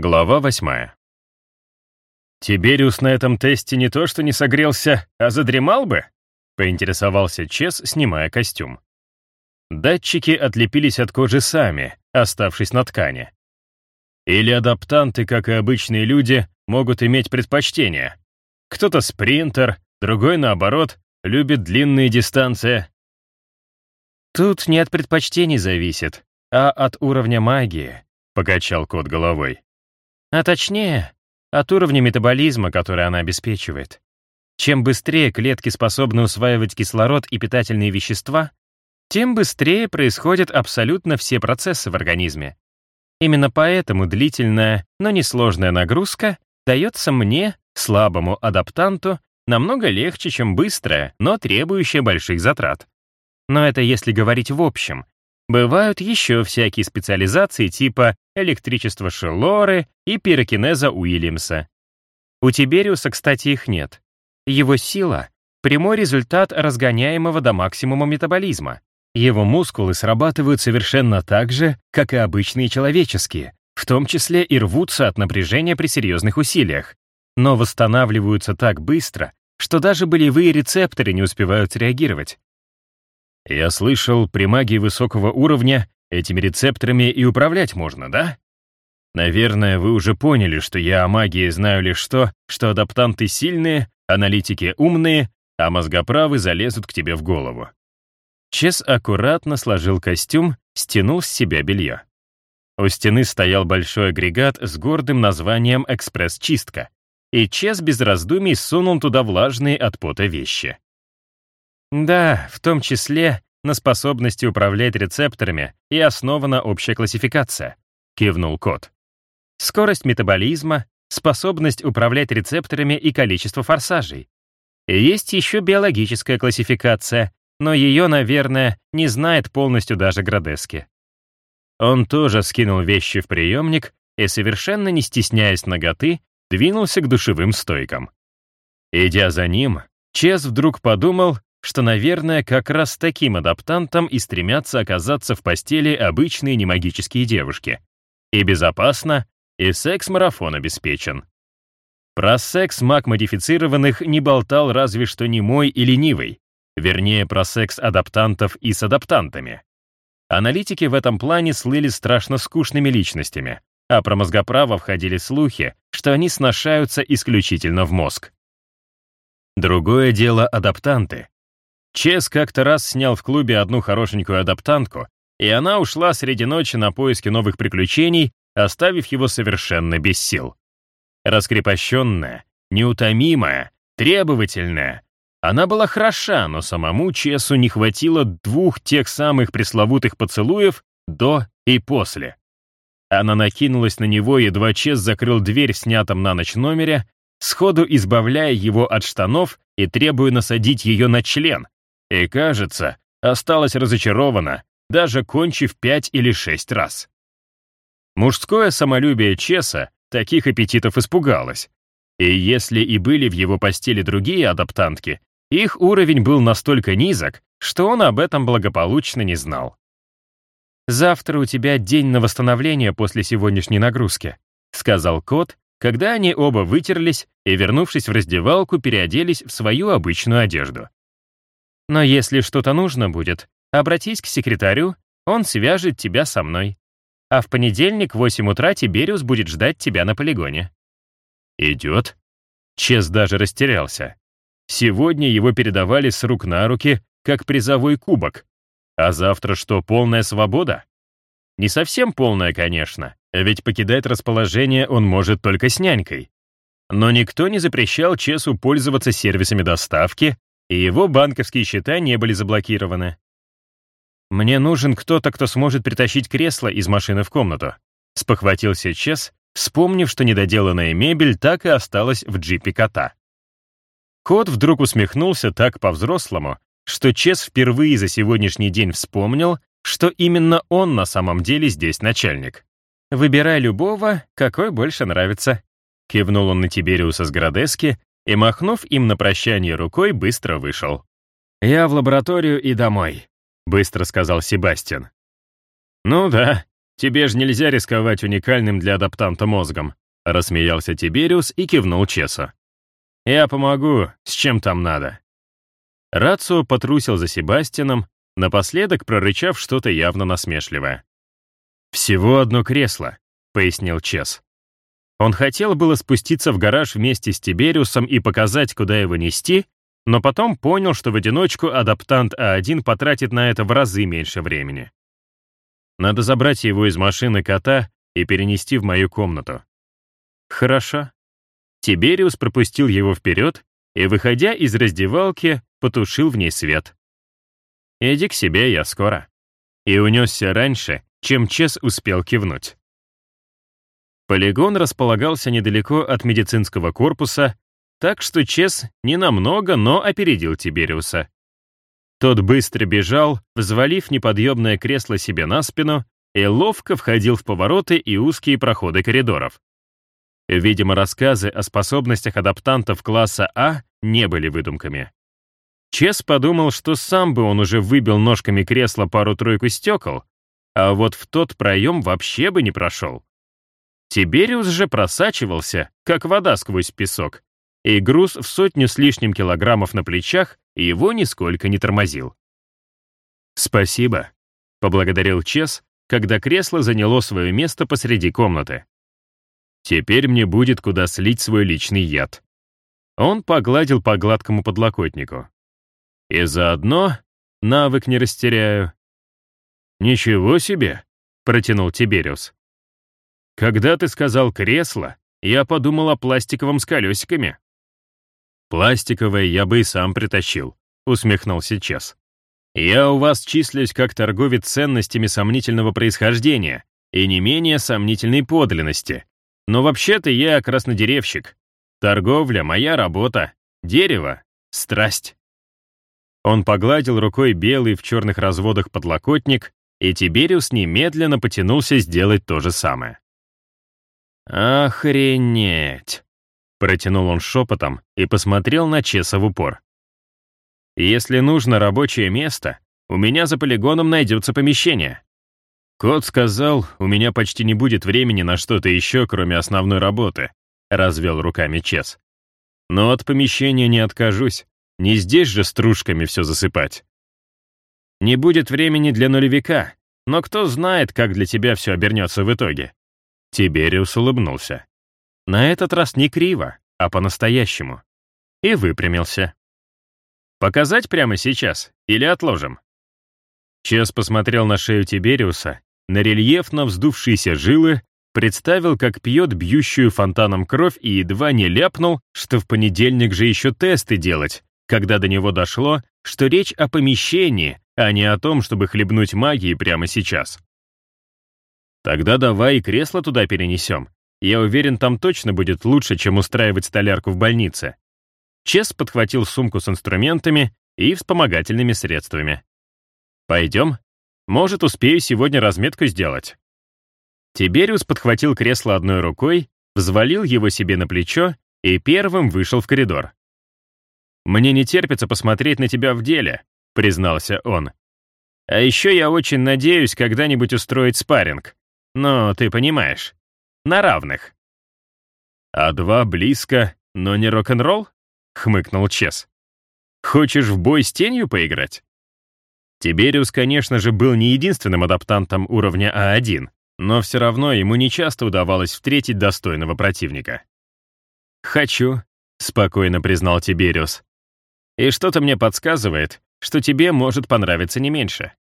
Глава восьмая. «Тибериус на этом тесте не то что не согрелся, а задремал бы?» — поинтересовался Чес, снимая костюм. Датчики отлепились от кожи сами, оставшись на ткани. Или адаптанты, как и обычные люди, могут иметь предпочтение. Кто-то спринтер, другой, наоборот, любит длинные дистанции. «Тут не от предпочтений зависит, а от уровня магии», — покачал кот головой. А точнее, от уровня метаболизма, который она обеспечивает. Чем быстрее клетки способны усваивать кислород и питательные вещества, тем быстрее происходят абсолютно все процессы в организме. Именно поэтому длительная, но несложная нагрузка дается мне, слабому адаптанту, намного легче, чем быстрая, но требующая больших затрат. Но это если говорить в общем, Бывают еще всякие специализации типа электричества Шеллоры и пирокинеза Уильямса. У Тибериуса, кстати, их нет. Его сила — прямой результат разгоняемого до максимума метаболизма. Его мускулы срабатывают совершенно так же, как и обычные человеческие, в том числе и рвутся от напряжения при серьезных усилиях, но восстанавливаются так быстро, что даже болевые рецепторы не успевают реагировать. Я слышал, при магии высокого уровня этими рецепторами и управлять можно, да? Наверное, вы уже поняли, что я о магии знаю лишь то, что адаптанты сильные, аналитики умные, а мозгоправы залезут к тебе в голову. Чес аккуратно сложил костюм, стянул с себя белье. У стены стоял большой агрегат с гордым названием «Экспресс-чистка», и Чес без раздумий сунул туда влажные от пота вещи. Да, в том числе на способности управлять рецепторами и основана общая классификация, кивнул кот. Скорость метаболизма, способность управлять рецепторами и количество форсажей. Есть еще биологическая классификация, но ее, наверное, не знает полностью даже Градески. Он тоже скинул вещи в приемник и, совершенно не стесняясь ноготы, двинулся к душевым стойкам. Идя за ним, Чес вдруг подумал, что, наверное, как раз таким адаптантом и стремятся оказаться в постели обычные немагические девушки. И безопасно, и секс-марафон обеспечен. Про секс маг-модифицированных не болтал разве что немой и ленивый, вернее, про секс адаптантов и с адаптантами. Аналитики в этом плане слыли страшно скучными личностями, а про мозгоправо входили слухи, что они сношаются исключительно в мозг. Другое дело адаптанты, Чес как-то раз снял в клубе одну хорошенькую адаптантку, и она ушла среди ночи на поиски новых приключений, оставив его совершенно без сил. Раскрепощенная, неутомимая, требовательная. Она была хороша, но самому Чесу не хватило двух тех самых пресловутых поцелуев до и после. Она накинулась на него, едва Чес закрыл дверь снятом на ночь номере, сходу избавляя его от штанов и требуя насадить ее на член, и, кажется, осталась разочарована, даже кончив пять или шесть раз. Мужское самолюбие Чеса таких аппетитов испугалось. И если и были в его постели другие адаптантки, их уровень был настолько низок, что он об этом благополучно не знал. «Завтра у тебя день на восстановление после сегодняшней нагрузки», сказал кот, когда они оба вытерлись и, вернувшись в раздевалку, переоделись в свою обычную одежду. Но если что-то нужно будет, обратись к секретарю, он свяжет тебя со мной. А в понедельник в 8 утра Тибериус будет ждать тебя на полигоне». «Идет?» Чес даже растерялся. Сегодня его передавали с рук на руки, как призовой кубок. А завтра что, полная свобода? Не совсем полная, конечно, ведь покидать расположение он может только с нянькой. Но никто не запрещал Чесу пользоваться сервисами доставки и его банковские счета не были заблокированы. «Мне нужен кто-то, кто сможет притащить кресло из машины в комнату», спохватился Чес, вспомнив, что недоделанная мебель так и осталась в джипе кота. Кот вдруг усмехнулся так по-взрослому, что Чес впервые за сегодняшний день вспомнил, что именно он на самом деле здесь начальник. «Выбирай любого, какой больше нравится», кивнул он на Тибериуса с Градески, и, махнув им на прощание рукой, быстро вышел. «Я в лабораторию и домой», — быстро сказал Себастьян. «Ну да, тебе же нельзя рисковать уникальным для адаптанта мозгом», рассмеялся Тибериус и кивнул Чесу. «Я помогу, с чем там надо». Рацио потрусил за Себастином, напоследок прорычав что-то явно насмешливое. «Всего одно кресло», — пояснил Чес. Он хотел было спуститься в гараж вместе с Тибериусом и показать, куда его нести, но потом понял, что в одиночку адаптант А1 потратит на это в разы меньше времени. Надо забрать его из машины кота и перенести в мою комнату. Хорошо. Тибериус пропустил его вперед и, выходя из раздевалки, потушил в ней свет. «Иди к себе, я скоро». И унесся раньше, чем Чес успел кивнуть. Полигон располагался недалеко от медицинского корпуса, так что Чес ненамного, но опередил Тибериуса. Тот быстро бежал, взвалив неподъемное кресло себе на спину, и ловко входил в повороты и узкие проходы коридоров. Видимо, рассказы о способностях адаптантов класса А не были выдумками. Чес подумал, что сам бы он уже выбил ножками кресла пару-тройку стекол, а вот в тот проем вообще бы не прошел. Тибериус же просачивался, как вода сквозь песок, и груз в сотню с лишним килограммов на плечах его нисколько не тормозил. «Спасибо», — поблагодарил Чес, когда кресло заняло свое место посреди комнаты. «Теперь мне будет куда слить свой личный яд». Он погладил по гладкому подлокотнику. «И заодно навык не растеряю». «Ничего себе», — протянул Тибериус. Когда ты сказал «кресло», я подумал о пластиковом с колесиками. «Пластиковое я бы и сам притащил», — усмехнулся Чес. «Я у вас числюсь как торговец ценностями сомнительного происхождения и не менее сомнительной подлинности. Но вообще-то я краснодеревщик. Торговля — моя работа. Дерево — страсть». Он погладил рукой белый в черных разводах подлокотник, и Тибериус немедленно потянулся сделать то же самое. «Охренеть!» — протянул он шепотом и посмотрел на Чеса в упор. «Если нужно рабочее место, у меня за полигоном найдется помещение». Кот сказал, у меня почти не будет времени на что-то еще, кроме основной работы, развел руками Чес. Но от помещения не откажусь, не здесь же стружками все засыпать. Не будет времени для нулевика, но кто знает, как для тебя все обернется в итоге. Тибериус улыбнулся. На этот раз не криво, а по-настоящему. И выпрямился. «Показать прямо сейчас или отложим?» Чес посмотрел на шею Тибериуса, на рельефно вздувшиеся жилы, представил, как пьет бьющую фонтаном кровь и едва не ляпнул, что в понедельник же еще тесты делать, когда до него дошло, что речь о помещении, а не о том, чтобы хлебнуть магией прямо сейчас. Тогда давай и кресло туда перенесем. Я уверен, там точно будет лучше, чем устраивать столярку в больнице. Чес подхватил сумку с инструментами и вспомогательными средствами. Пойдем? Может, успею сегодня разметку сделать. Тибериус подхватил кресло одной рукой, взвалил его себе на плечо и первым вышел в коридор. «Мне не терпится посмотреть на тебя в деле», — признался он. «А еще я очень надеюсь когда-нибудь устроить спарринг. Ну, ты понимаешь. На равных. А два близко, но не рок-н-ролл? Хмыкнул Чес. Хочешь в бой с тенью поиграть? Тибериус, конечно же, был не единственным адаптантом уровня А1, но все равно ему нечасто удавалось встретить достойного противника. «Хочу», — спокойно признал Тибериус. «И что-то мне подсказывает, что тебе может понравиться не меньше».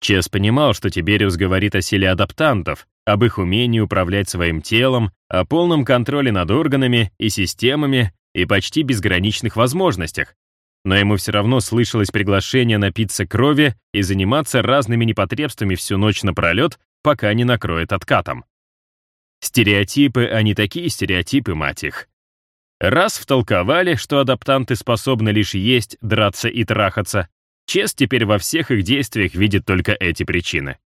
Чес понимал, что Тибериус говорит о силе адаптантов, об их умении управлять своим телом, о полном контроле над органами и системами и почти безграничных возможностях. Но ему все равно слышалось приглашение напиться крови и заниматься разными непотребствами всю ночь напролет, пока не накроет откатом. Стереотипы, они такие стереотипы, мать их. Раз втолковали, что адаптанты способны лишь есть, драться и трахаться, Чес теперь во всех их действиях видит только эти причины.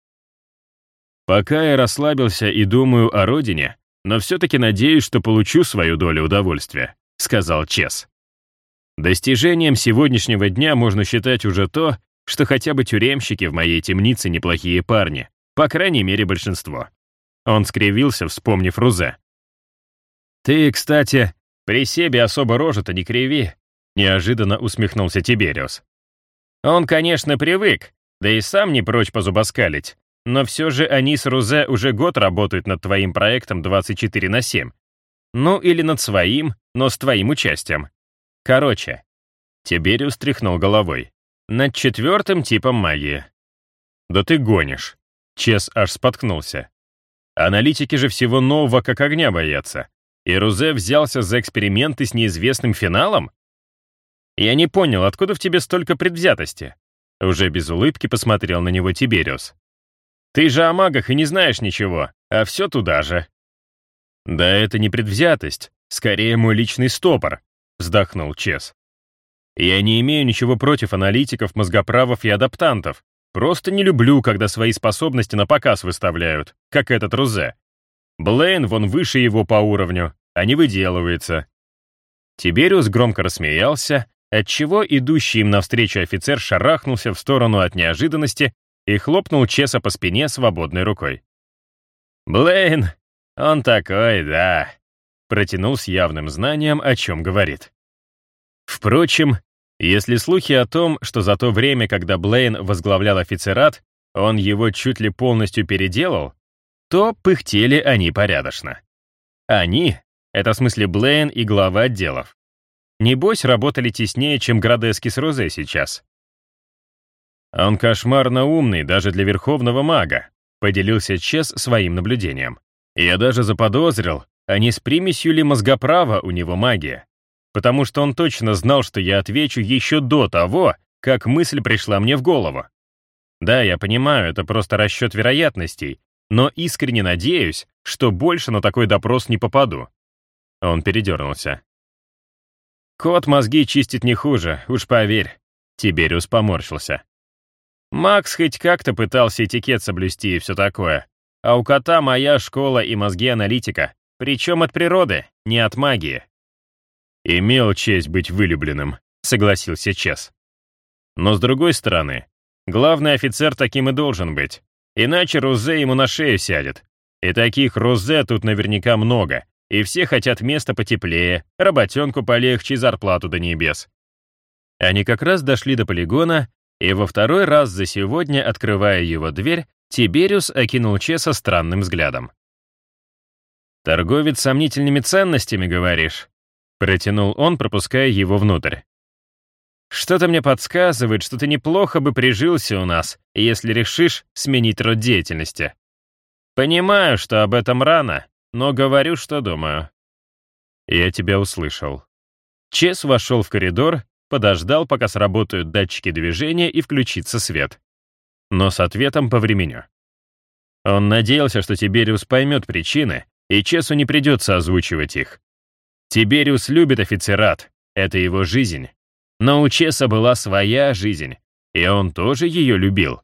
Пока я расслабился и думаю о родине, но все-таки надеюсь, что получу свою долю удовольствия, сказал Чес. Достижением сегодняшнего дня можно считать уже то, что хотя бы тюремщики в моей темнице неплохие парни, По крайней мере, большинство. Он скривился, вспомнив Рузе. «Ты, кстати, при себе особо рожу-то не криви», — неожиданно усмехнулся Тибериус. «Он, конечно, привык, да и сам не прочь позубоскалить, но все же они с Рузе уже год работают над твоим проектом 24 на 7. Ну или над своим, но с твоим участием. Короче, Тибериус тряхнул головой. Над четвертым типом магии. Да ты гонишь. Чес аж споткнулся. Аналитики же всего нового как огня боятся. И Рузе взялся за эксперименты с неизвестным финалом? Я не понял, откуда в тебе столько предвзятости? Уже без улыбки посмотрел на него Тибериус. Ты же о магах и не знаешь ничего, а все туда же. Да это не предвзятость, скорее мой личный стопор, вздохнул Чес. Я не имею ничего против аналитиков, мозгоправов и адаптантов. Просто не люблю, когда свои способности на показ выставляют, как этот Рузе. Блейн вон выше его по уровню, а не выделывается. Тибериус громко рассмеялся, отчего идущий им навстречу офицер шарахнулся в сторону от неожиданности и хлопнул Чеса по спине свободной рукой. «Блейн, он такой, да», — протянул с явным знанием, о чем говорит. Впрочем, если слухи о том, что за то время, когда Блейн возглавлял офицерат, он его чуть ли полностью переделал, то пыхтели они порядочно. Они — это в смысле Блейн и глава отделов. Небось, работали теснее, чем Градески с Розе сейчас. Он кошмарно умный даже для верховного мага, поделился Чес своим наблюдением. Я даже заподозрил, а не с примесью ли мозгоправа у него магия потому что он точно знал, что я отвечу еще до того, как мысль пришла мне в голову. Да, я понимаю, это просто расчет вероятностей, но искренне надеюсь, что больше на такой допрос не попаду. Он передернулся. Кот мозги чистит не хуже, уж поверь. Тибериус поморщился. Макс хоть как-то пытался этикет соблюсти и все такое. А у кота моя школа и мозги аналитика. Причем от природы, не от магии. «Имел честь быть вылюбленным», — согласился Чес. «Но с другой стороны, главный офицер таким и должен быть, иначе Розе ему на шею сядет. И таких Розе тут наверняка много, и все хотят места потеплее, работенку полегче и зарплату до небес». Они как раз дошли до полигона, и во второй раз за сегодня, открывая его дверь, Тибериус окинул Чеса странным взглядом. «Торговец сомнительными ценностями, говоришь?» Протянул он, пропуская его внутрь. «Что-то мне подсказывает, что ты неплохо бы прижился у нас, если решишь сменить род деятельности. Понимаю, что об этом рано, но говорю, что думаю». Я тебя услышал. Чес вошел в коридор, подождал, пока сработают датчики движения и включится свет. Но с ответом по времени. Он надеялся, что Тибериус поймет причины, и Чесу не придется озвучивать их. Тибериус любит офицерат, это его жизнь. Но у Чеса была своя жизнь, и он тоже ее любил.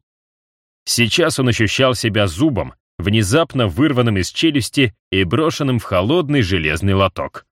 Сейчас он ощущал себя зубом, внезапно вырванным из челюсти и брошенным в холодный железный лоток.